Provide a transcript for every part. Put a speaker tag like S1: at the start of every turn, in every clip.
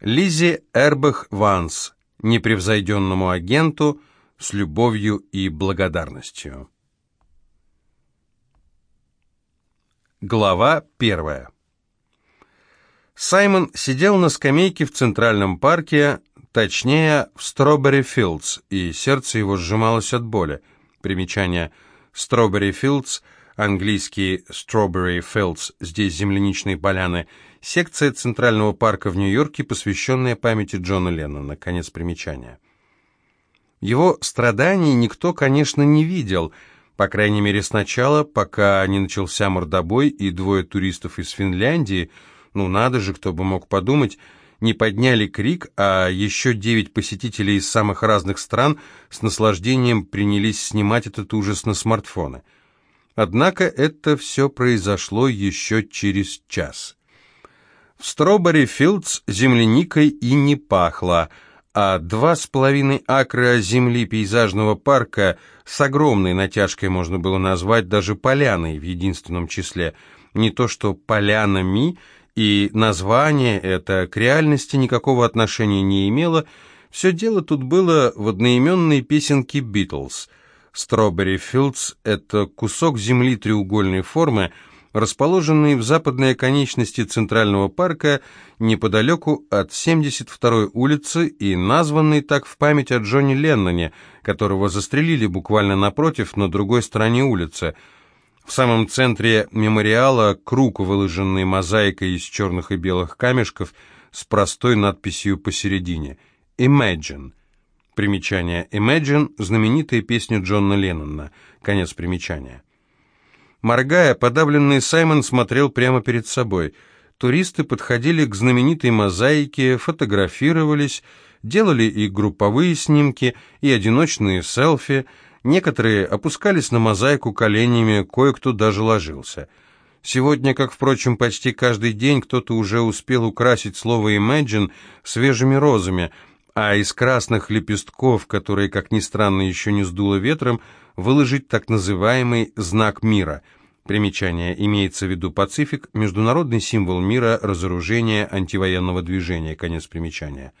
S1: Лизи Эрбах Ванс, непревзойденному агенту, с любовью и благодарностью. Глава первая. Саймон сидел на скамейке в Центральном парке, точнее, в Стробери Филдс, и сердце его сжималось от боли. Примечание Стробери Филдс, английский Strawberry Fields, здесь земляничные поляны, секция Центрального парка в Нью-Йорке, посвященная памяти Джона Леннона. Конец примечания. Его страданий никто, конечно, не видел, по крайней мере сначала, пока не начался мордобой и двое туристов из Финляндии – ну надо же, кто бы мог подумать, не подняли крик, а еще девять посетителей из самых разных стран с наслаждением принялись снимать этот ужас на смартфоны. Однако это все произошло еще через час. В Стробери Филдс земляникой и не пахло, а два с половиной акра земли пейзажного парка с огромной натяжкой можно было назвать даже поляной в единственном числе, не то что полянами – и название это к реальности никакого отношения не имело, все дело тут было в одноименной песенке «Битлз». «Стробери Филдс» — это кусок земли треугольной формы, расположенный в западной оконечности Центрального парка неподалеку от 72-й улицы и названный так в память о Джонни Ленноне, которого застрелили буквально напротив, на другой стороне улицы — в самом центре мемориала круг, выложенный мозаикой из черных и белых камешков с простой надписью посередине «Imagine». Примечание «Imagine» – знаменитая песня Джона Леннона. Конец примечания. Моргая, подавленный Саймон смотрел прямо перед собой. Туристы подходили к знаменитой мозаике, фотографировались, делали и групповые снимки, и одиночные селфи – Некоторые опускались на мозаику коленями, кое-кто даже ложился. Сегодня, как, впрочем, почти каждый день кто-то уже успел украсить слово «imagine» свежими розами, а из красных лепестков, которые, как ни странно, еще не сдуло ветром, выложить так называемый «знак мира». Примечание имеется в виду Пацифик, международный символ мира, разоружения, антивоенного движения. Конец примечания.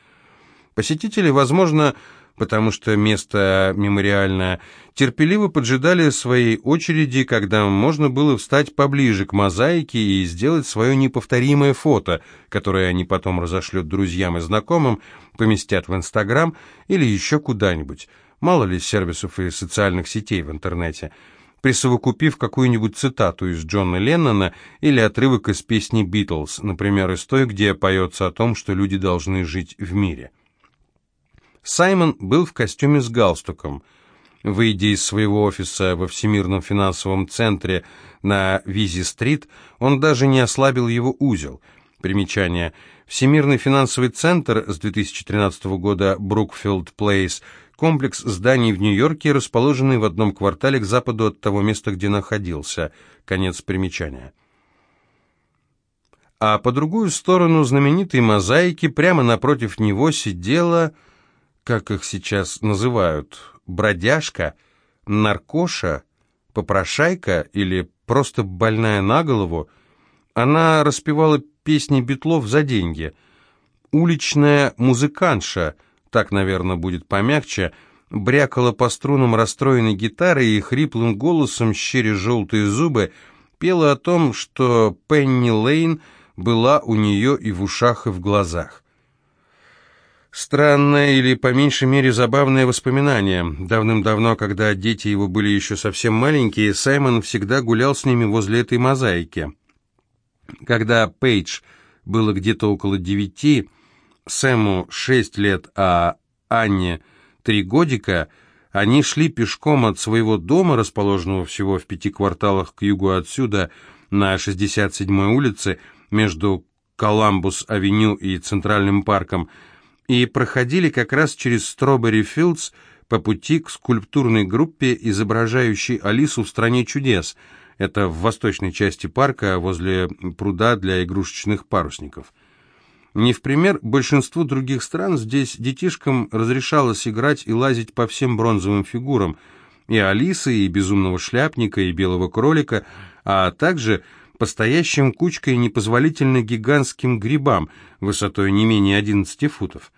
S1: Посетители, возможно, потому что место мемориальное, терпеливо поджидали своей очереди, когда можно было встать поближе к мозаике и сделать свое неповторимое фото, которое они потом разошлют друзьям и знакомым, поместят в Инстаграм или еще куда-нибудь. Мало ли сервисов и социальных сетей в интернете присовокупив какую-нибудь цитату из Джона Леннона или отрывок из песни «Битлз», например, из той, где поется о том, что люди должны жить в мире. Саймон был в костюме с галстуком. Выйдя из своего офиса во Всемирном финансовом центре на Визи-стрит, он даже не ослабил его узел. Примечание. Всемирный финансовый центр с 2013 года Брукфилд Плейс комплекс зданий в Нью-Йорке, расположенный в одном квартале к западу от того места, где находился. Конец примечания. А по другую сторону знаменитой мозаики прямо напротив него сидела как их сейчас называют, бродяжка, наркоша, попрошайка или просто больная на голову, она распевала песни Битлов за деньги. Уличная музыкантша, так, наверное, будет помягче, брякала по струнам расстроенной гитары и хриплым голосом, щери желтые зубы, пела о том, что Пенни Лейн была у нее и в ушах, и в глазах. Странное или, по меньшей мере, забавное воспоминание. Давным-давно, когда дети его были еще совсем маленькие, Саймон всегда гулял с ними возле этой мозаики. Когда Пейдж было где-то около девяти, Сэму шесть лет, а Анне три годика, они шли пешком от своего дома, расположенного всего в пяти кварталах к югу отсюда, на 67-й улице, между Коламбус-авеню и Центральным парком, и проходили как раз через Стробери Филдс по пути к скульптурной группе, изображающей Алису в «Стране чудес». Это в восточной части парка, возле пруда для игрушечных парусников. Не в пример большинству других стран, здесь детишкам разрешалось играть и лазить по всем бронзовым фигурам, и Алисы, и Безумного шляпника, и Белого кролика, а также по стоящим кучкой непозволительно гигантским грибам высотой не менее 11 футов.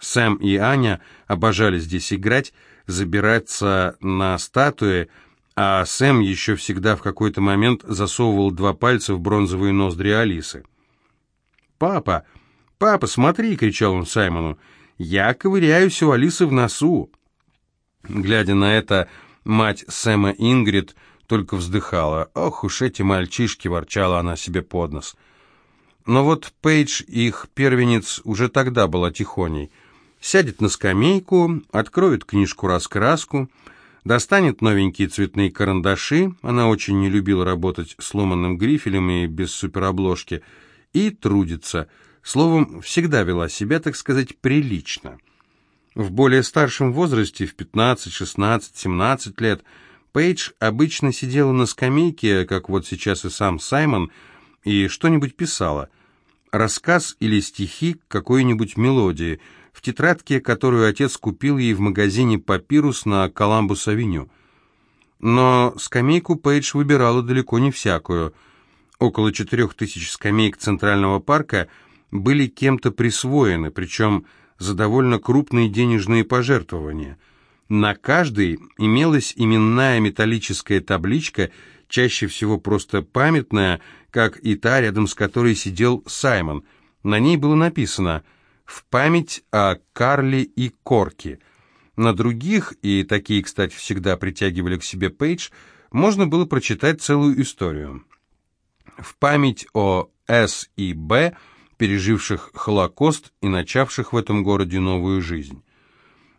S1: Сэм и Аня обожали здесь играть, забираться на статуи, а Сэм еще всегда в какой-то момент засовывал два пальца в бронзовые ноздри Алисы. «Папа! Папа, смотри!» — кричал он Саймону. «Я ковыряюсь у Алисы в носу!» Глядя на это, мать Сэма Ингрид только вздыхала. «Ох уж эти мальчишки!» — ворчала она себе под нос. Но вот Пейдж, их первенец, уже тогда была тихоней — сядет на скамейку, откроет книжку-раскраску, достанет новенькие цветные карандаши, она очень не любила работать с ломанным грифелем и без суперобложки, и трудится. Словом, всегда вела себя, так сказать, прилично. В более старшем возрасте, в 15, 16, 17 лет, Пейдж обычно сидела на скамейке, как вот сейчас и сам Саймон, и что-нибудь писала. Рассказ или стихи какой-нибудь мелодии – в тетрадке, которую отец купил ей в магазине «Папирус» на Коламбус-авеню. Но скамейку Пейдж выбирала далеко не всякую. Около четырех тысяч скамеек Центрального парка были кем-то присвоены, причем за довольно крупные денежные пожертвования. На каждой имелась именная металлическая табличка, чаще всего просто памятная, как и та, рядом с которой сидел Саймон. На ней было написано – в память о Карле и Корке. На других, и такие, кстати, всегда притягивали к себе Пейдж, можно было прочитать целую историю. В память о С и Б, переживших Холокост и начавших в этом городе новую жизнь.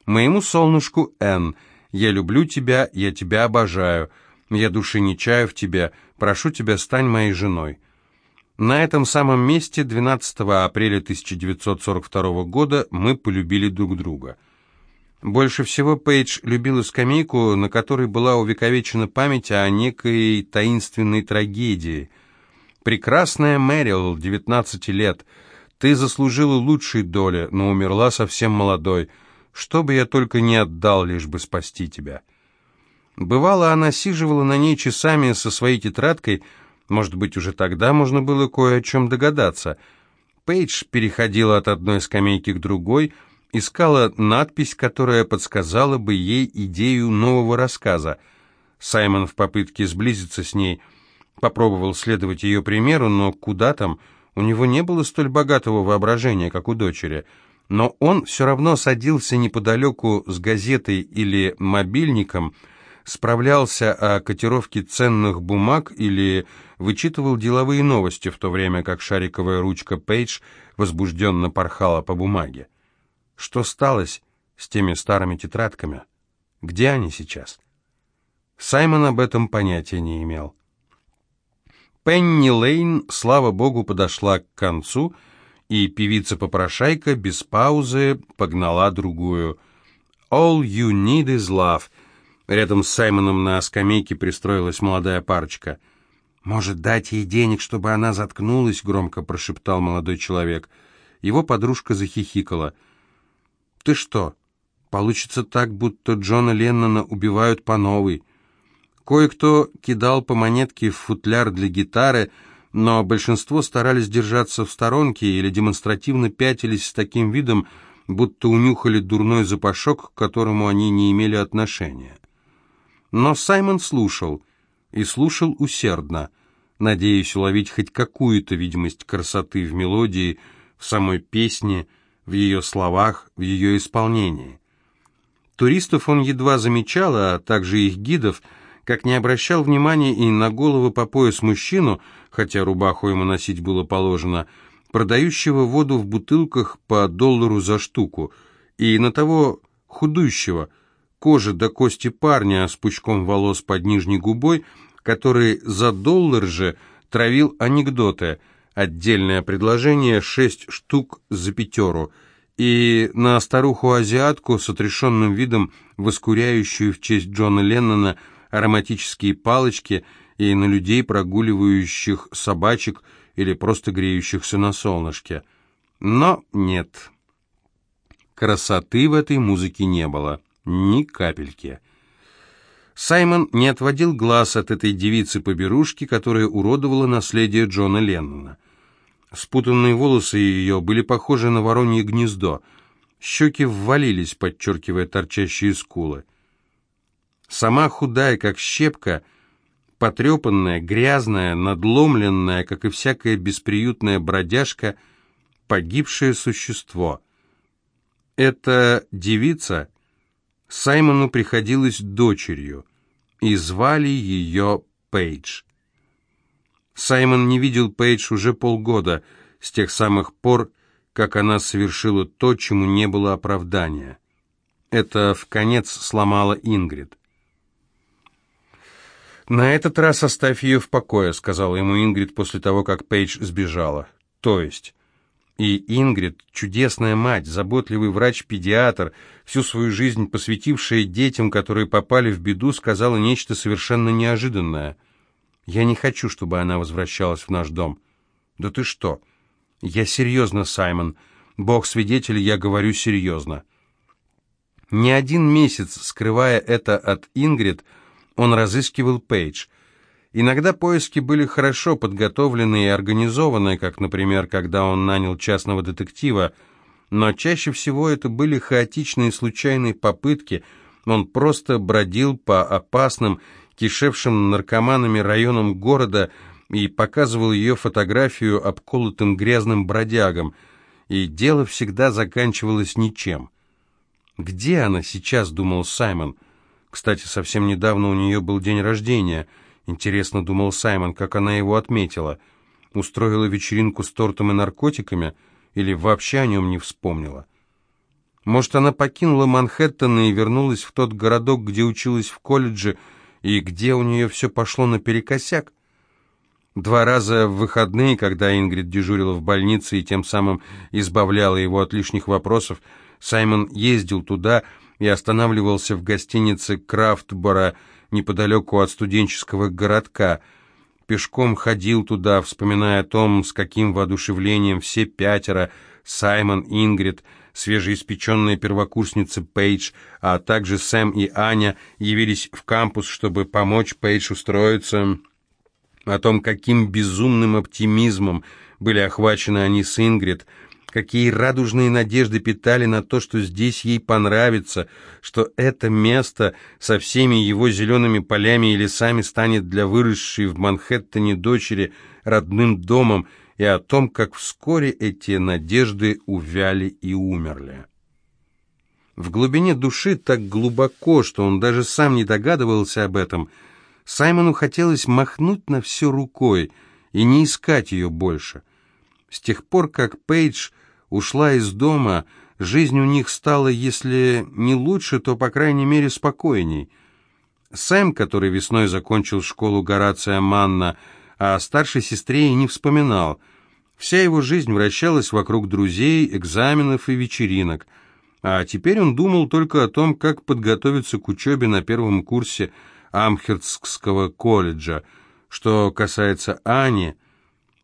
S1: Моему солнышку Н, я люблю тебя, я тебя обожаю, я души не чаю в тебе, прошу тебя, стань моей женой. На этом самом месте 12 апреля 1942 года мы полюбили друг друга. Больше всего Пейдж любила скамейку, на которой была увековечена память о некой таинственной трагедии. «Прекрасная Мэрил, 19 лет, ты заслужила лучшей доли, но умерла совсем молодой. Что бы я только не отдал, лишь бы спасти тебя». Бывало, она сиживала на ней часами со своей тетрадкой, может быть, уже тогда можно было кое о чем догадаться. Пейдж переходила от одной скамейки к другой, искала надпись, которая подсказала бы ей идею нового рассказа. Саймон в попытке сблизиться с ней попробовал следовать ее примеру, но куда там, у него не было столь богатого воображения, как у дочери. Но он все равно садился неподалеку с газетой или мобильником, справлялся о котировке ценных бумаг или вычитывал деловые новости, в то время как шариковая ручка Пейдж возбужденно порхала по бумаге. Что сталось с теми старыми тетрадками? Где они сейчас? Саймон об этом понятия не имел. Пенни Лейн, слава богу, подошла к концу, и певица-попрошайка без паузы погнала другую. «All you need is love», Рядом с Саймоном на скамейке пристроилась молодая парочка. «Может, дать ей денег, чтобы она заткнулась?» — громко прошептал молодой человек. Его подружка захихикала. «Ты что? Получится так, будто Джона Леннона убивают по новой». Кое-кто кидал по монетке в футляр для гитары, но большинство старались держаться в сторонке или демонстративно пятились с таким видом, будто унюхали дурной запашок, к которому они не имели отношения. Но Саймон слушал, и слушал усердно, надеясь уловить хоть какую-то видимость красоты в мелодии, в самой песне, в ее словах, в ее исполнении. Туристов он едва замечал, а также их гидов, как не обращал внимания и на голову по пояс мужчину, хотя рубаху ему носить было положено, продающего воду в бутылках по доллару за штуку, и на того худущего, кожи до кости парня с пучком волос под нижней губой, который за доллар же травил анекдоты. Отдельное предложение шесть штук за пятеру. И на старуху-азиатку с отрешенным видом, воскуряющую в честь Джона Леннона ароматические палочки, и на людей, прогуливающих собачек или просто греющихся на солнышке. Но нет. Красоты в этой музыке не было. Ни капельки. Саймон не отводил глаз от этой девицы-поберушки, которая уродовала наследие Джона Леннона. Спутанные волосы ее были похожи на воронье гнездо. Щеки ввалились, подчеркивая торчащие скулы. Сама худая, как щепка, потрепанная, грязная, надломленная, как и всякая бесприютная бродяжка, погибшее существо. Эта девица Саймону приходилась дочерью, и звали ее Пейдж. Саймон не видел Пейдж уже полгода, с тех самых пор, как она совершила то, чему не было оправдания. Это в конец сломало Ингрид. «На этот раз оставь ее в покое», — сказала ему Ингрид после того, как Пейдж сбежала. «То есть...» И Ингрид, чудесная мать, заботливый врач-педиатр, всю свою жизнь посвятившая детям, которые попали в беду, сказала нечто совершенно неожиданное. «Я не хочу, чтобы она возвращалась в наш дом». «Да ты что?» «Я серьезно, Саймон. Бог свидетель, я говорю серьезно». Не один месяц, скрывая это от Ингрид, он разыскивал Пейдж – Иногда поиски были хорошо подготовлены и организованы, как, например, когда он нанял частного детектива, но чаще всего это были хаотичные случайные попытки, он просто бродил по опасным, кишевшим наркоманами районам города и показывал ее фотографию обколотым грязным бродягам, и дело всегда заканчивалось ничем. «Где она сейчас?» — думал Саймон. Кстати, совсем недавно у нее был день рождения — Интересно, думал Саймон, как она его отметила. Устроила вечеринку с тортом и наркотиками или вообще о нем не вспомнила? Может, она покинула Манхэттен и вернулась в тот городок, где училась в колледже, и где у нее все пошло наперекосяк? Два раза в выходные, когда Ингрид дежурила в больнице и тем самым избавляла его от лишних вопросов, Саймон ездил туда и останавливался в гостинице Крафтбора, неподалеку от студенческого городка. Пешком ходил туда, вспоминая о том, с каким воодушевлением все пятеро, Саймон, Ингрид, свежеиспеченная первокурсница Пейдж, а также Сэм и Аня явились в кампус, чтобы помочь Пейдж устроиться, о том, каким безумным оптимизмом были охвачены они с Ингрид – какие радужные надежды питали на то, что здесь ей понравится, что это место со всеми его зелеными полями и лесами станет для выросшей в Манхэттене дочери родным домом, и о том, как вскоре эти надежды увяли и умерли. В глубине души так глубоко, что он даже сам не догадывался об этом, Саймону хотелось махнуть на все рукой и не искать ее больше. С тех пор, как Пейдж ушла из дома, жизнь у них стала, если не лучше, то, по крайней мере, спокойней. Сэм, который весной закончил школу Горация Манна, о старшей сестре и не вспоминал. Вся его жизнь вращалась вокруг друзей, экзаменов и вечеринок. А теперь он думал только о том, как подготовиться к учебе на первом курсе Амхерстского колледжа. Что касается Ани...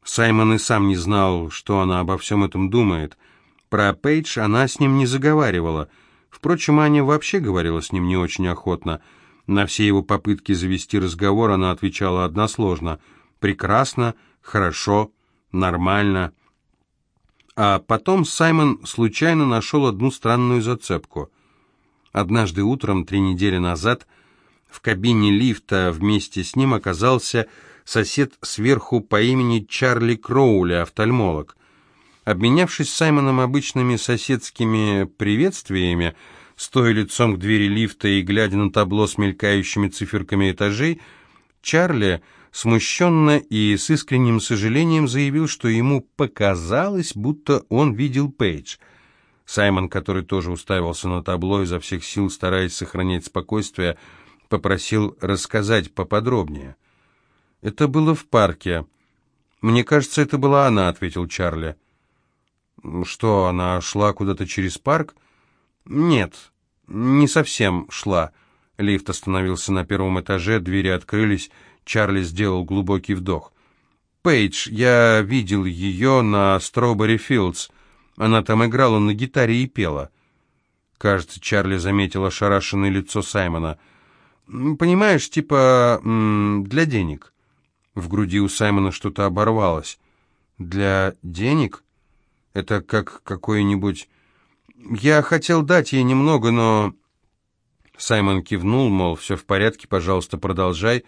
S1: Саймон и сам не знал, что она обо всем этом думает. Про Пейдж она с ним не заговаривала. Впрочем, Аня вообще говорила с ним не очень охотно. На все его попытки завести разговор она отвечала односложно. «Прекрасно», «хорошо», «нормально». А потом Саймон случайно нашел одну странную зацепку. Однажды утром, три недели назад, в кабине лифта вместе с ним оказался сосед сверху по имени Чарли Кроули, офтальмолог. Обменявшись Саймоном обычными соседскими приветствиями, стоя лицом к двери лифта и глядя на табло с мелькающими циферками этажей, Чарли смущенно и с искренним сожалением заявил, что ему показалось, будто он видел Пейдж. Саймон, который тоже уставился на табло изо всех сил, стараясь сохранять спокойствие, попросил рассказать поподробнее. «Это было в парке». «Мне кажется, это была она», — ответил Чарли. «Что, она шла куда-то через парк?» «Нет, не совсем шла». Лифт остановился на первом этаже, двери открылись, Чарли сделал глубокий вдох. «Пейдж, я видел ее на Стробери Филдс. Она там играла на гитаре и пела». Кажется, Чарли заметил ошарашенное лицо Саймона. Понимаешь, типа для денег. В груди у Саймона что-то оборвалось. Для денег? Это как какой-нибудь... Я хотел дать ей немного, но... Саймон кивнул, мол, все в порядке, пожалуйста, продолжай.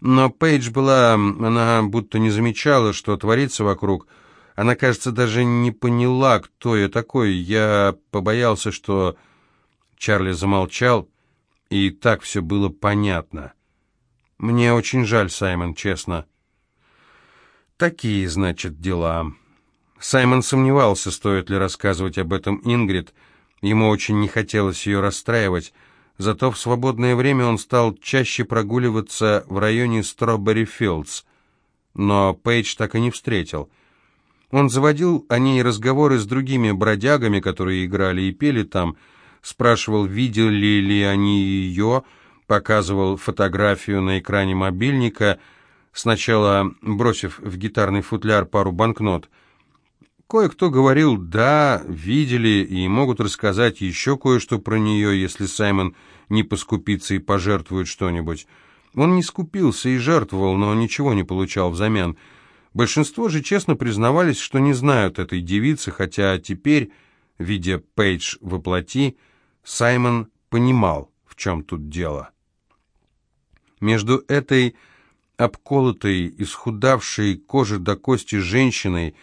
S1: Но Пейдж была... Она будто не замечала, что творится вокруг. Она, кажется, даже не поняла, кто я такой. Я побоялся, что... Чарли замолчал, и так все было понятно. Мне очень жаль, Саймон, честно. Такие, значит, дела. Саймон сомневался, стоит ли рассказывать об этом Ингрид. Ему очень не хотелось ее расстраивать. Зато в свободное время он стал чаще прогуливаться в районе Строббери-Филдс. Но Пейдж так и не встретил. Он заводил о ней разговоры с другими бродягами, которые играли и пели там, спрашивал, видели ли они ее, показывал фотографию на экране мобильника, сначала бросив в гитарный футляр пару банкнот. Кое-кто говорил «да», видели и могут рассказать еще кое-что про нее, если Саймон не поскупится и пожертвует что-нибудь. Он не скупился и жертвовал, но ничего не получал взамен. Большинство же честно признавались, что не знают этой девицы, хотя теперь, видя Пейдж воплоти, Саймон понимал, в чем тут дело. Между этой обколотой, исхудавшей кожи до кости женщиной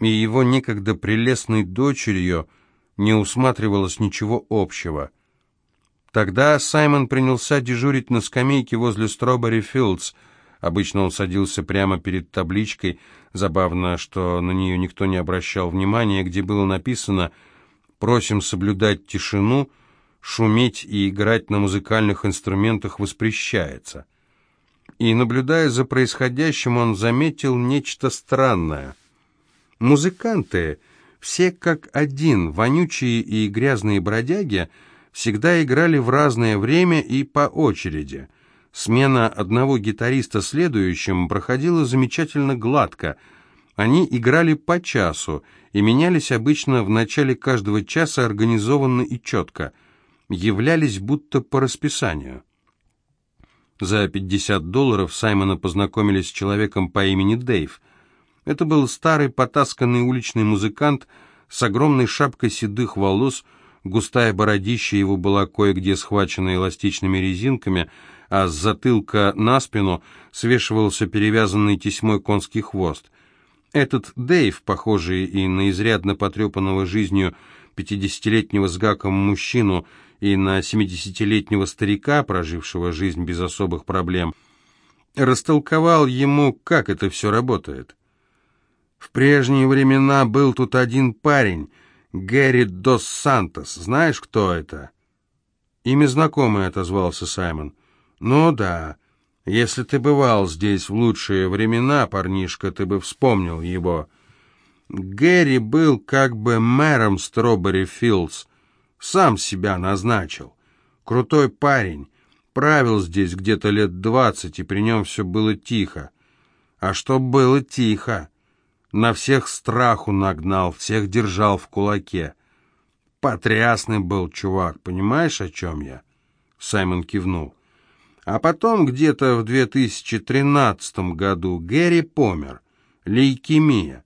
S1: и его некогда прелестной дочерью не усматривалось ничего общего. Тогда Саймон принялся дежурить на скамейке возле Стробери Филдс. Обычно он садился прямо перед табличкой, забавно, что на нее никто не обращал внимания, где было написано «Просим соблюдать тишину», шуметь и играть на музыкальных инструментах воспрещается. И, наблюдая за происходящим, он заметил нечто странное. Музыканты, все как один, вонючие и грязные бродяги, всегда играли в разное время и по очереди. Смена одного гитариста следующим проходила замечательно гладко. Они играли по часу и менялись обычно в начале каждого часа организованно и четко – являлись будто по расписанию. За 50 долларов Саймона познакомились с человеком по имени Дэйв. Это был старый потасканный уличный музыкант с огромной шапкой седых волос, густая бородища его была кое-где схвачена эластичными резинками, а с затылка на спину свешивался перевязанный тесьмой конский хвост. Этот Дэйв, похожий и на изрядно потрепанного жизнью пятидесятилетнего с гаком мужчину, и на семидесятилетнего старика, прожившего жизнь без особых проблем, растолковал ему, как это все работает. В прежние времена был тут один парень, Гэри Дос Сантос. Знаешь, кто это? Имя знакомое, отозвался Саймон. Ну да, если ты бывал здесь в лучшие времена, парнишка, ты бы вспомнил его. Гэри был как бы мэром Стробери Филдс, сам себя назначил. Крутой парень. Правил здесь где-то лет двадцать, и при нем все было тихо. А что было тихо? На всех страху нагнал, всех держал в кулаке. Потрясный был чувак, понимаешь, о чем я? Саймон кивнул. А потом, где-то в 2013 году, Гэри помер. Лейкемия.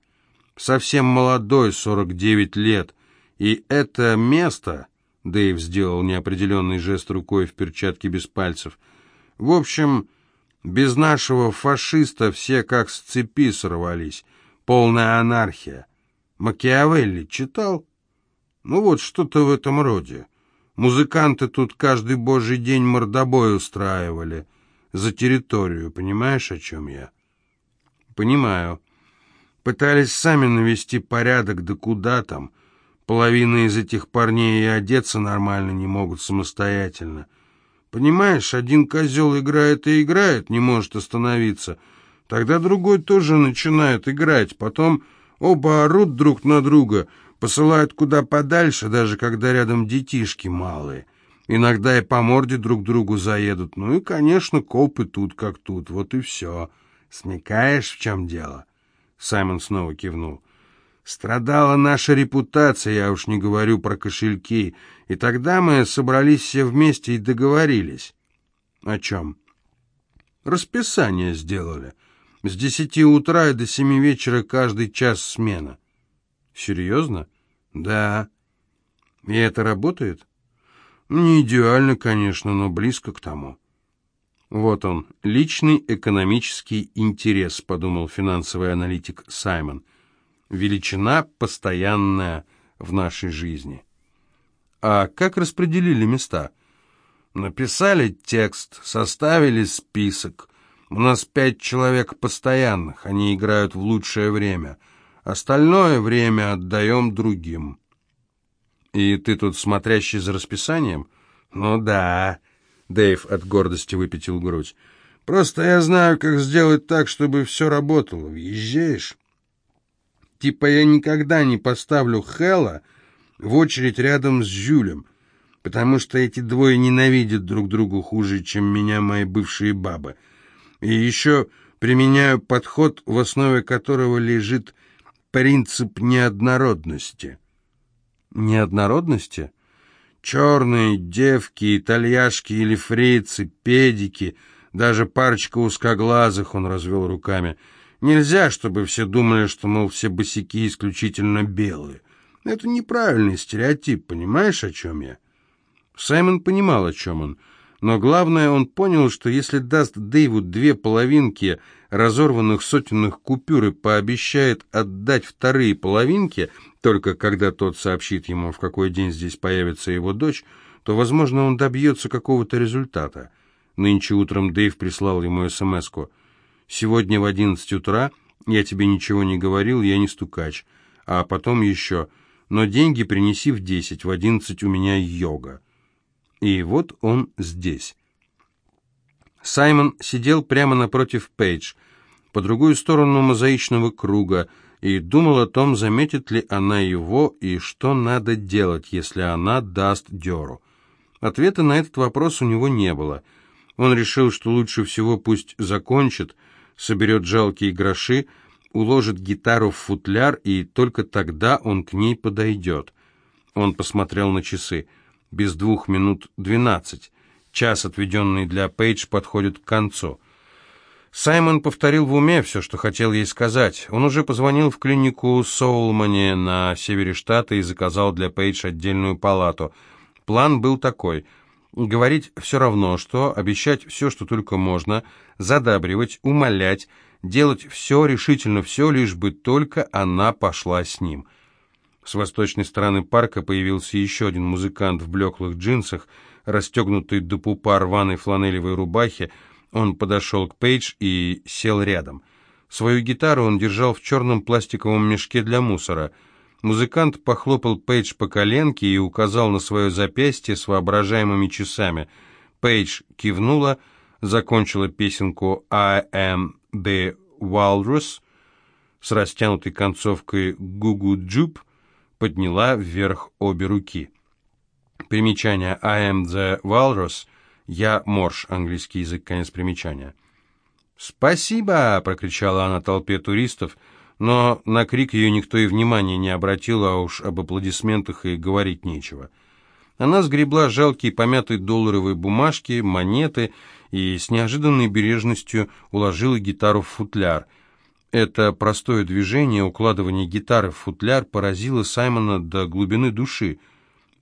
S1: Совсем молодой, 49 лет. И это место... Дэйв сделал неопределенный жест рукой в перчатке без пальцев. В общем, без нашего фашиста все как с цепи сорвались. Полная анархия. Макиавелли читал? Ну вот, что-то в этом роде. Музыканты тут каждый божий день мордобой устраивали. За территорию, понимаешь, о чем я? Понимаю. Пытались сами навести порядок, да куда там. Половина из этих парней и одеться нормально не могут самостоятельно. Понимаешь, один козел играет и играет, не может остановиться. Тогда другой тоже начинает играть. Потом оба орут друг на друга, посылают куда подальше, даже когда рядом детишки малые. Иногда и по морде друг другу заедут. Ну и, конечно, копы тут как тут. Вот и все. Смекаешь, в чем дело?» Саймон снова кивнул. Страдала наша репутация, я уж не говорю про кошельки. И тогда мы собрались все вместе и договорились. О чем? Расписание сделали. С десяти утра и до семи вечера каждый час смена. Серьезно? Да. И это работает? Не идеально, конечно, но близко к тому. Вот он, личный экономический интерес, подумал финансовый аналитик Саймон. Величина постоянная в нашей жизни. А как распределили места? Написали текст, составили список. У нас пять человек постоянных, они играют в лучшее время. Остальное время отдаем другим. И ты тут смотрящий за расписанием? Ну да. Дэйв от гордости выпятил грудь. Просто я знаю, как сделать так, чтобы все работало. Въезжаешь? Типа я никогда не поставлю Хэлла в очередь рядом с Жюлем, потому что эти двое ненавидят друг друга хуже, чем меня мои бывшие бабы. И еще применяю подход, в основе которого лежит принцип неоднородности. Неоднородности? Черные девки, итальяшки или фрицы, педики, даже парочка узкоглазых, он развел руками. Нельзя, чтобы все думали, что, мол, все босики исключительно белые. Это неправильный стереотип, понимаешь, о чем я? Саймон понимал, о чем он. Но главное, он понял, что если даст Дэйву две половинки разорванных сотенных купюр и пообещает отдать вторые половинки, только когда тот сообщит ему, в какой день здесь появится его дочь, то, возможно, он добьется какого-то результата. Нынче утром Дэйв прислал ему смс-ку. «Сегодня в одиннадцать утра я тебе ничего не говорил, я не стукач. А потом еще, но деньги принеси в десять, в одиннадцать у меня йога». И вот он здесь. Саймон сидел прямо напротив Пейдж, по другую сторону мозаичного круга, и думал о том, заметит ли она его и что надо делать, если она даст дёру. Ответа на этот вопрос у него не было. Он решил, что лучше всего пусть закончит, соберет жалкие гроши, уложит гитару в футляр, и только тогда он к ней подойдет. Он посмотрел на часы. Без двух минут двенадцать. Час, отведенный для Пейдж, подходит к концу. Саймон повторил в уме все, что хотел ей сказать. Он уже позвонил в клинику Соулмани на севере штата и заказал для Пейдж отдельную палату. План был такой — говорить все равно, что, обещать все, что только можно, задабривать, умолять, делать все, решительно все, лишь бы только она пошла с ним. С восточной стороны парка появился еще один музыкант в блеклых джинсах, расстегнутый до пупа рваной фланелевой рубахе, он подошел к Пейдж и сел рядом. Свою гитару он держал в черном пластиковом мешке для мусора. Музыкант похлопал Пейдж по коленке и указал на свое запястье с воображаемыми часами. Пейдж кивнула, закончила песенку «I am the Walrus» с растянутой концовкой «Гугу Джуб», подняла вверх обе руки. Примечание «I am the Walrus» «Я морж», английский язык, конец примечания. «Спасибо!» — прокричала она толпе туристов, но на крик ее никто и внимания не обратил, а уж об аплодисментах и говорить нечего. Она сгребла жалкие помятые долларовые бумажки, монеты и с неожиданной бережностью уложила гитару в футляр. Это простое движение, укладывание гитары в футляр, поразило Саймона до глубины души.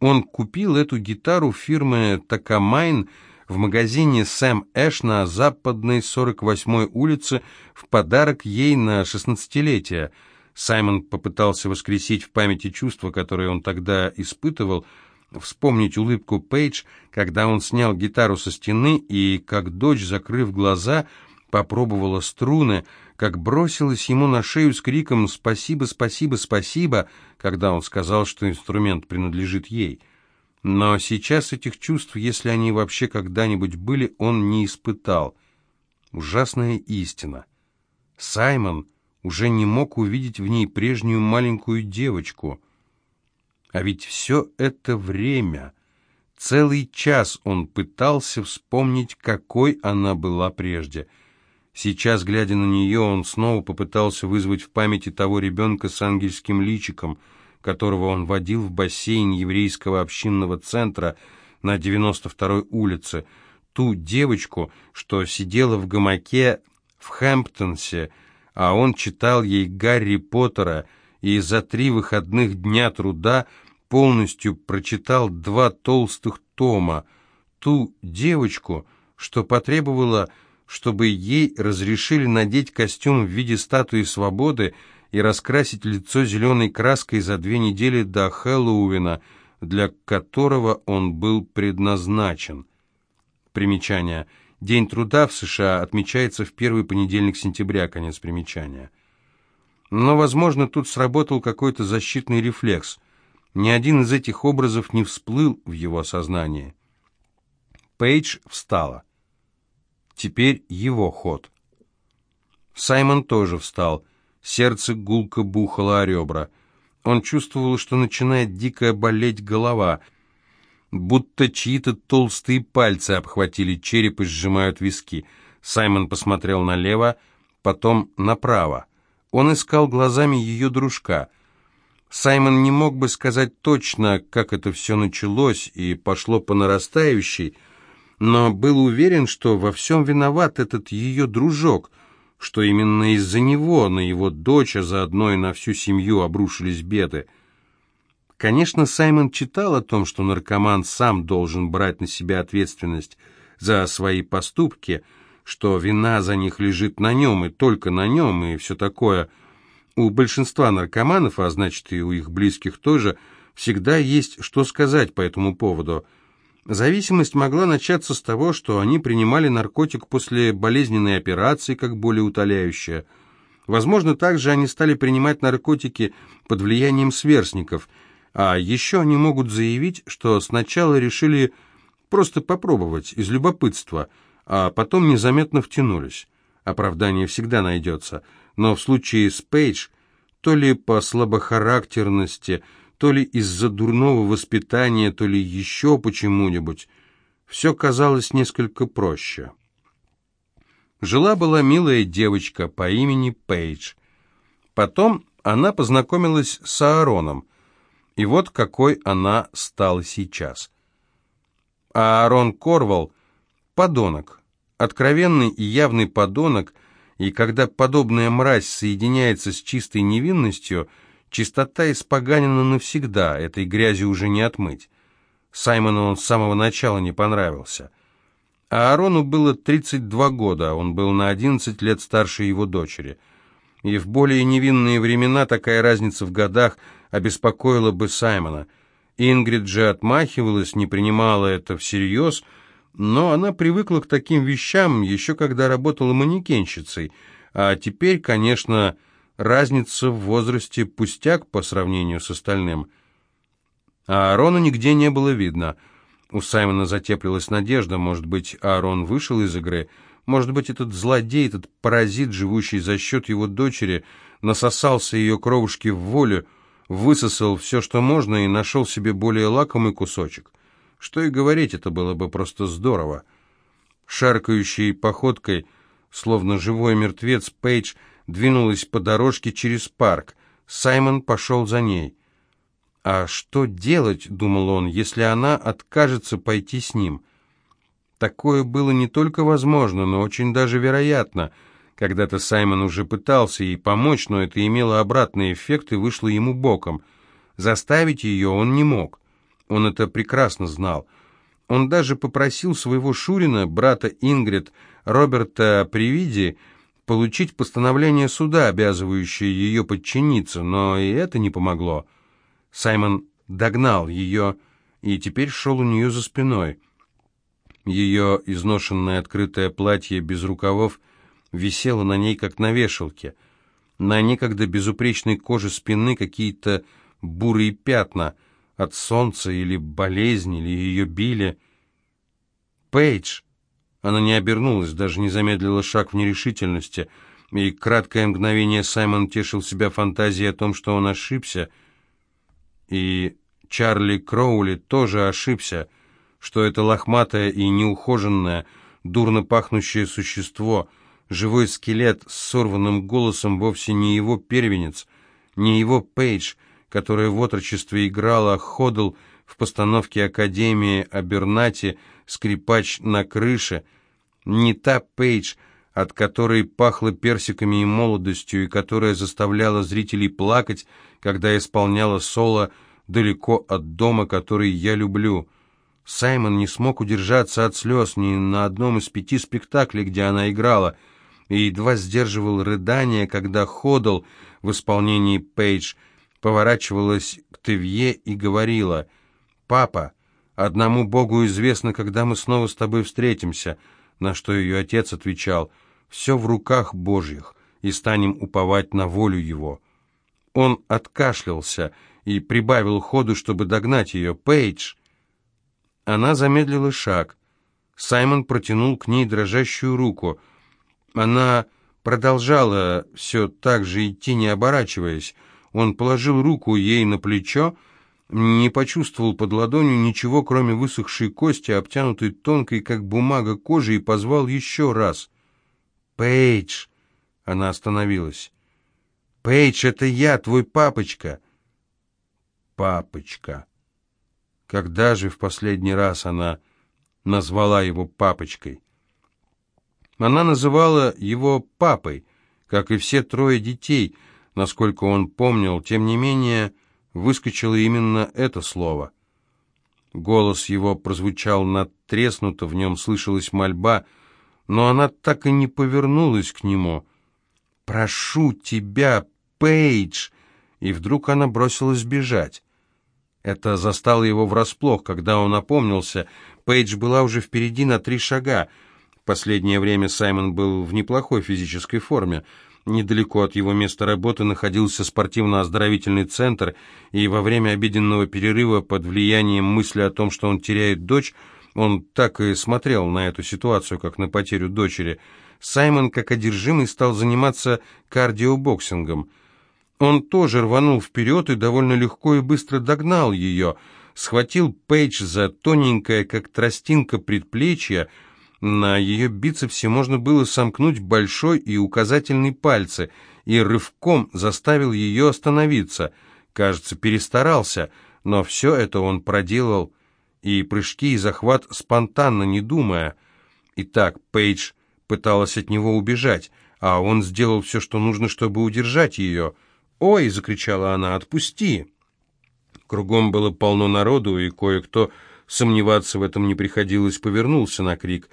S1: Он купил эту гитару фирмы «Такамайн» в магазине «Сэм Эш» на западной 48-й улице в подарок ей на 16-летие. Саймон попытался воскресить в памяти чувства, которые он тогда испытывал, вспомнить улыбку Пейдж, когда он снял гитару со стены и, как дочь, закрыв глаза, попробовала струны, как бросилась ему на шею с криком «Спасибо, спасибо, спасибо», когда он сказал, что инструмент принадлежит ей – но сейчас этих чувств, если они вообще когда-нибудь были, он не испытал. Ужасная истина. Саймон уже не мог увидеть в ней прежнюю маленькую девочку. А ведь все это время, целый час он пытался вспомнить, какой она была прежде. Сейчас, глядя на нее, он снова попытался вызвать в памяти того ребенка с ангельским личиком — которого он водил в бассейн еврейского общинного центра на 92-й улице, ту девочку, что сидела в гамаке в Хэмптонсе, а он читал ей Гарри Поттера и за три выходных дня труда полностью прочитал два толстых тома, ту девочку, что потребовала, чтобы ей разрешили надеть костюм в виде статуи свободы и раскрасить лицо зеленой краской за две недели до Хэллоуина, для которого он был предназначен. Примечание. День труда в США отмечается в первый понедельник сентября, конец примечания. Но, возможно, тут сработал какой-то защитный рефлекс. Ни один из этих образов не всплыл в его сознании. Пейдж встала. Теперь его ход. Саймон тоже встал. Сердце гулко бухало о ребра. Он чувствовал, что начинает дико болеть голова, будто чьи-то толстые пальцы обхватили череп и сжимают виски. Саймон посмотрел налево, потом направо. Он искал глазами ее дружка — Саймон не мог бы сказать точно, как это все началось и пошло по нарастающей, но был уверен, что во всем виноват этот ее дружок, что именно из-за него на его дочь, а заодно и на всю семью обрушились беды. Конечно, Саймон читал о том, что наркоман сам должен брать на себя ответственность за свои поступки, что вина за них лежит на нем и только на нем, и все такое – у большинства наркоманов, а значит и у их близких тоже, всегда есть что сказать по этому поводу. Зависимость могла начаться с того, что они принимали наркотик после болезненной операции, как болеутоляющее. Возможно, также они стали принимать наркотики под влиянием сверстников, а еще они могут заявить, что сначала решили просто попробовать, из любопытства, а потом незаметно втянулись. Оправдание всегда найдется – но в случае с Пейдж то ли по слабохарактерности, то ли из-за дурного воспитания, то ли еще почему-нибудь, все казалось несколько проще. Жила-была милая девочка по имени Пейдж. Потом она познакомилась с Аароном, и вот какой она стала сейчас. Аарон Корвал — подонок, откровенный и явный подонок, и когда подобная мразь соединяется с чистой невинностью, чистота испоганена навсегда, этой грязи уже не отмыть. Саймону он с самого начала не понравился. А Аарону было 32 года, он был на 11 лет старше его дочери. И в более невинные времена такая разница в годах обеспокоила бы Саймона. Ингрид же отмахивалась, не принимала это всерьез, но она привыкла к таким вещам еще когда работала манекенщицей, а теперь, конечно, разница в возрасте пустяк по сравнению с остальным. А Аарона нигде не было видно. У Саймона затеплилась надежда, может быть, Аарон вышел из игры, может быть, этот злодей, этот паразит, живущий за счет его дочери, насосался ее кровушки в волю, высосал все, что можно, и нашел себе более лакомый кусочек. Что и говорить, это было бы просто здорово. Шаркающей походкой, словно живой мертвец, Пейдж двинулась по дорожке через парк. Саймон пошел за ней. «А что делать, — думал он, — если она откажется пойти с ним?» Такое было не только возможно, но очень даже вероятно. Когда-то Саймон уже пытался ей помочь, но это имело обратный эффект и вышло ему боком. Заставить ее он не мог. Он это прекрасно знал. Он даже попросил своего Шурина, брата Ингрид, Роберта Привиди, получить постановление суда, обязывающее ее подчиниться, но и это не помогло. Саймон догнал ее и теперь шел у нее за спиной. Ее изношенное открытое платье без рукавов висело на ней, как на вешалке. На некогда безупречной коже спины какие-то бурые пятна — от солнца или болезни, или ее били. «Пейдж!» Она не обернулась, даже не замедлила шаг в нерешительности, и краткое мгновение Саймон тешил себя фантазией о том, что он ошибся, и Чарли Кроули тоже ошибся, что это лохматое и неухоженное, дурно пахнущее существо, живой скелет с сорванным голосом вовсе не его первенец, не его Пейдж, которая в отрочестве играла Ходл в постановке Академии Абернати «Скрипач на крыше», не та Пейдж, от которой пахло персиками и молодостью, и которая заставляла зрителей плакать, когда исполняла соло «Далеко от дома, который я люблю». Саймон не смог удержаться от слез ни на одном из пяти спектаклей, где она играла, и едва сдерживал рыдания, когда Ходл в исполнении Пейдж поворачивалась к Тевье и говорила «Папа, одному Богу известно, когда мы снова с тобой встретимся», на что ее отец отвечал «Все в руках Божьих, и станем уповать на волю Его». Он откашлялся и прибавил ходу, чтобы догнать ее. «Пейдж!» Она замедлила шаг. Саймон протянул к ней дрожащую руку. Она продолжала все так же идти, не оборачиваясь. Он положил руку ей на плечо, не почувствовал под ладонью ничего, кроме высохшей кости, обтянутой тонкой, как бумага, кожей, и позвал еще раз. «Пейдж!» Она остановилась. «Пейдж, это я, твой папочка!» «Папочка!» Когда же в последний раз она назвала его папочкой? Она называла его папой, как и все трое детей, насколько он помнил, тем не менее выскочило именно это слово. Голос его прозвучал надтреснуто, в нем слышалась мольба, но она так и не повернулась к нему. «Прошу тебя, Пейдж!» И вдруг она бросилась бежать. Это застало его врасплох, когда он опомнился. Пейдж была уже впереди на три шага. Последнее время Саймон был в неплохой физической форме. Недалеко от его места работы находился спортивно-оздоровительный центр, и во время обеденного перерыва под влиянием мысли о том, что он теряет дочь, он так и смотрел на эту ситуацию, как на потерю дочери. Саймон, как одержимый, стал заниматься кардиобоксингом – он тоже рванул вперед и довольно легко и быстро догнал ее, схватил Пейдж за тоненькое, как тростинка, предплечье, на ее бицепсе можно было сомкнуть большой и указательный пальцы, и рывком заставил ее остановиться. Кажется, перестарался, но все это он проделал, и прыжки, и захват спонтанно, не думая. Итак, Пейдж пыталась от него убежать, а он сделал все, что нужно, чтобы удержать ее — «Ой!» — закричала она, «отпусти!» Кругом было полно народу, и кое-кто, сомневаться в этом не приходилось, повернулся на крик.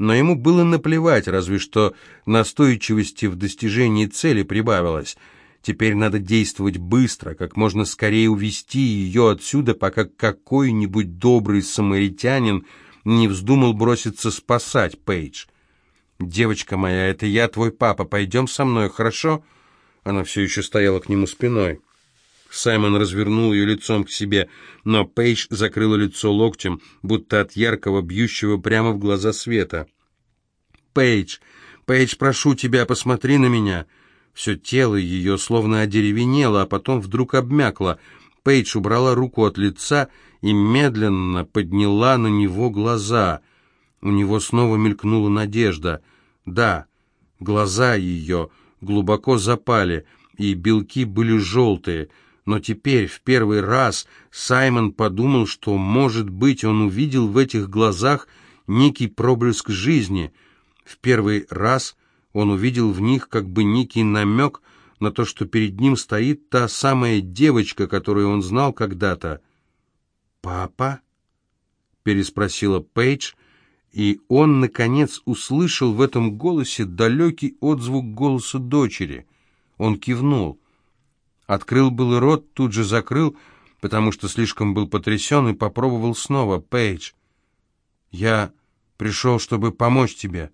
S1: Но ему было наплевать, разве что настойчивости в достижении цели прибавилось. Теперь надо действовать быстро, как можно скорее увести ее отсюда, пока какой-нибудь добрый самаритянин не вздумал броситься спасать Пейдж. «Девочка моя, это я, твой папа, пойдем со мной, хорошо?» Она все еще стояла к нему спиной. Саймон развернул ее лицом к себе, но Пейдж закрыла лицо локтем, будто от яркого, бьющего прямо в глаза света. «Пейдж, Пейдж, прошу тебя, посмотри на меня!» Все тело ее словно одеревенело, а потом вдруг обмякло. Пейдж убрала руку от лица и медленно подняла на него глаза. У него снова мелькнула надежда. Да, глаза ее глубоко запали, и белки были желтые, но теперь, в первый раз, Саймон подумал, что, может быть, он увидел в этих глазах некий проблеск жизни. В первый раз он увидел в них как бы некий намек на то, что перед ним стоит та самая девочка, которую он знал когда-то. «Папа?» — переспросила Пейдж, и он, наконец, услышал в этом голосе далекий отзвук голоса дочери. Он кивнул. Открыл был рот, тут же закрыл, потому что слишком был потрясен, и попробовал снова. «Пейдж, я пришел, чтобы помочь тебе».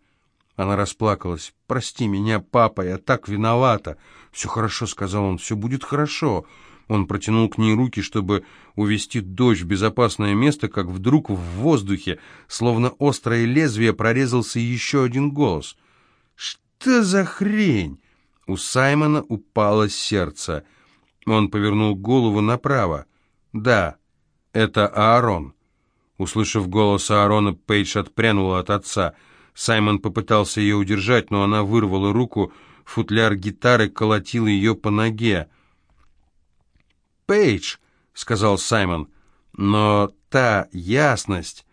S1: Она расплакалась. «Прости меня, папа, я так виновата». «Все хорошо», — сказал он, — «все будет хорошо». Он протянул к ней руки, чтобы увести дочь в безопасное место, как вдруг в воздухе, словно острое лезвие, прорезался еще один голос. «Что за хрень?» У Саймона упало сердце. Он повернул голову направо. «Да, это Аарон». Услышав голос Аарона, Пейдж отпрянула от отца. Саймон попытался ее удержать, но она вырвала руку, футляр гитары колотил ее по ноге. Пейдж», — сказал Саймон. Но та ясность,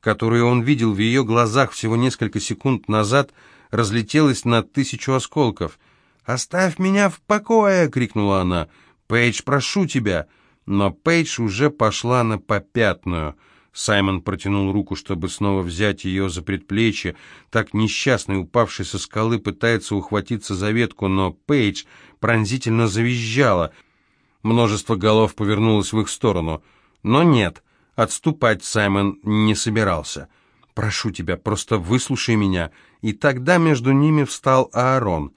S1: которую он видел в ее глазах всего несколько секунд назад, разлетелась на тысячу осколков. «Оставь меня в покое!» — крикнула она. «Пейдж, прошу тебя!» Но Пейдж уже пошла на попятную. Саймон протянул руку, чтобы снова взять ее за предплечье. Так несчастный, упавший со скалы, пытается ухватиться за ветку, но Пейдж пронзительно завизжала. Множество голов повернулось в их сторону. Но нет, отступать Саймон не собирался. «Прошу тебя, просто выслушай меня». И тогда между ними встал Аарон.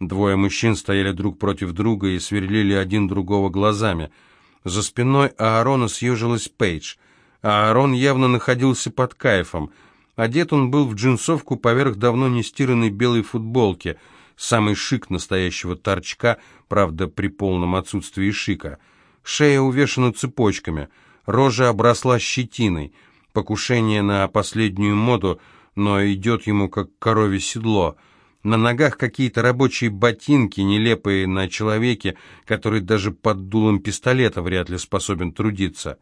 S1: Двое мужчин стояли друг против друга и сверлили один другого глазами — за спиной Аарона съежилась Пейдж. Аарон явно находился под кайфом. Одет он был в джинсовку поверх давно не стиранной белой футболки. Самый шик настоящего торчка, правда, при полном отсутствии шика. Шея увешана цепочками, рожа обросла щетиной. Покушение на последнюю моду, но идет ему как коровье седло — на ногах какие-то рабочие ботинки, нелепые на человеке, который даже под дулом пистолета вряд ли способен трудиться.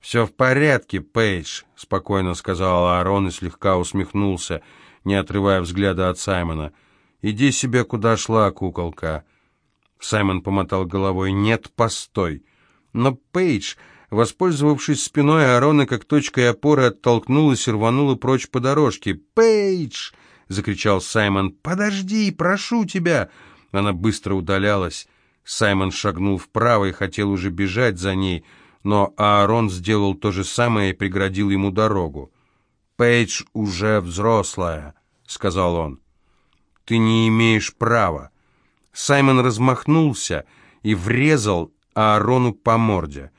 S1: «Все в порядке, Пейдж», — спокойно сказал Аарон и слегка усмехнулся, не отрывая взгляда от Саймона. «Иди себе, куда шла, куколка». Саймон помотал головой. «Нет, постой». Но Пейдж, воспользовавшись спиной Аарона как точкой опоры, оттолкнулась и рванула прочь по дорожке. «Пейдж!» Закричал Саймон. «Подожди, прошу тебя!» Она быстро удалялась. Саймон шагнул вправо и хотел уже бежать за ней, но Аарон сделал то же самое и преградил ему дорогу. «Пейдж уже взрослая», — сказал он. «Ты не имеешь права». Саймон размахнулся и врезал Аарону по морде.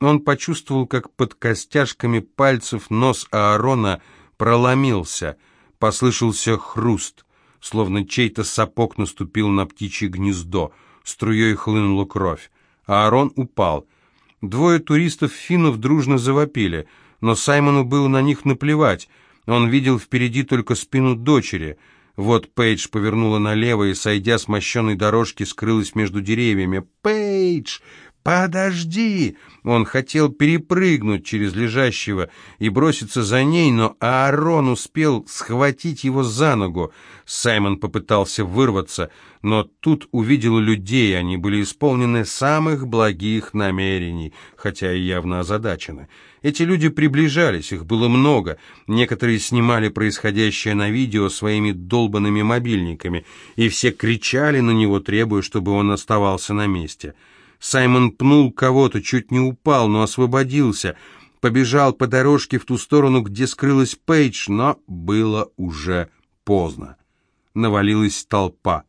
S1: Он почувствовал, как под костяшками пальцев нос Аарона проломился — Послышался хруст, словно чей-то сапог наступил на птичье гнездо. Струей хлынула кровь. Аарон упал. Двое туристов-финнов дружно завопили, но Саймону было на них наплевать. Он видел впереди только спину дочери. Вот Пейдж повернула налево и, сойдя с мощенной дорожки, скрылась между деревьями. «Пейдж! «Подожди!» Он хотел перепрыгнуть через лежащего и броситься за ней, но Аарон успел схватить его за ногу. Саймон попытался вырваться, но тут увидел людей, они были исполнены самых благих намерений, хотя и явно озадачены. Эти люди приближались, их было много, некоторые снимали происходящее на видео своими долбанными мобильниками, и все кричали на него, требуя, чтобы он оставался на месте. Саймон пнул кого-то, чуть не упал, но освободился. Побежал по дорожке в ту сторону, где скрылась Пейдж, но было уже поздно. Навалилась толпа.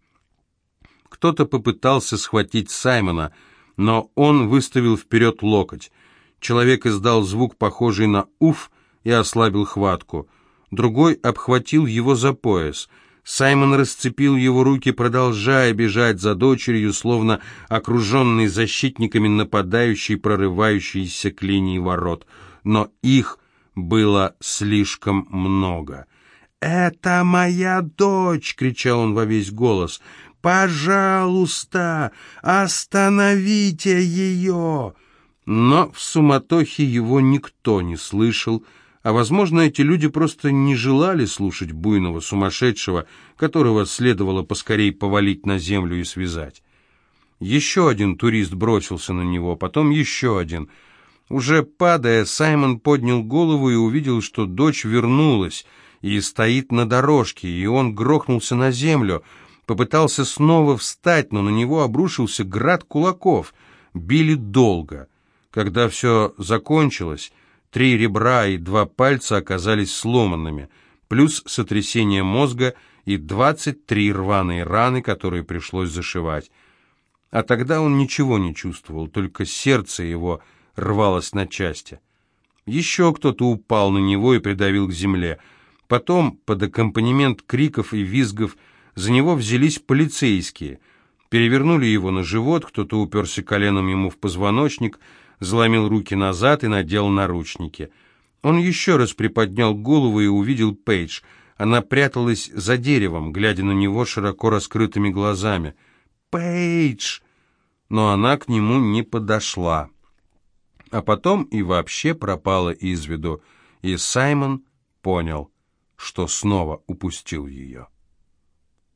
S1: Кто-то попытался схватить Саймона, но он выставил вперед локоть. Человек издал звук, похожий на «уф», и ослабил хватку. Другой обхватил его за пояс — Саймон расцепил его руки, продолжая бежать за дочерью, словно окруженный защитниками нападающий, прорывающийся к линии ворот. Но их было слишком много. «Это моя дочь!» — кричал он во весь голос. «Пожалуйста, остановите ее!» Но в суматохе его никто не слышал, — а, возможно, эти люди просто не желали слушать буйного сумасшедшего, которого следовало поскорей повалить на землю и связать. Еще один турист бросился на него, потом еще один. Уже падая, Саймон поднял голову и увидел, что дочь вернулась и стоит на дорожке, и он грохнулся на землю, попытался снова встать, но на него обрушился град кулаков. Били долго. Когда все закончилось, Три ребра и два пальца оказались сломанными, плюс сотрясение мозга и 23 рваные раны, которые пришлось зашивать. А тогда он ничего не чувствовал, только сердце его рвалось на части. Еще кто-то упал на него и придавил к земле. Потом, под аккомпанемент криков и визгов, за него взялись полицейские. Перевернули его на живот, кто-то уперся коленом ему в позвоночник — заломил руки назад и надел наручники. Он еще раз приподнял голову и увидел Пейдж. Она пряталась за деревом, глядя на него широко раскрытыми глазами. «Пейдж!» но она к нему не подошла. А потом и вообще пропала из виду, и Саймон понял, что снова упустил ее.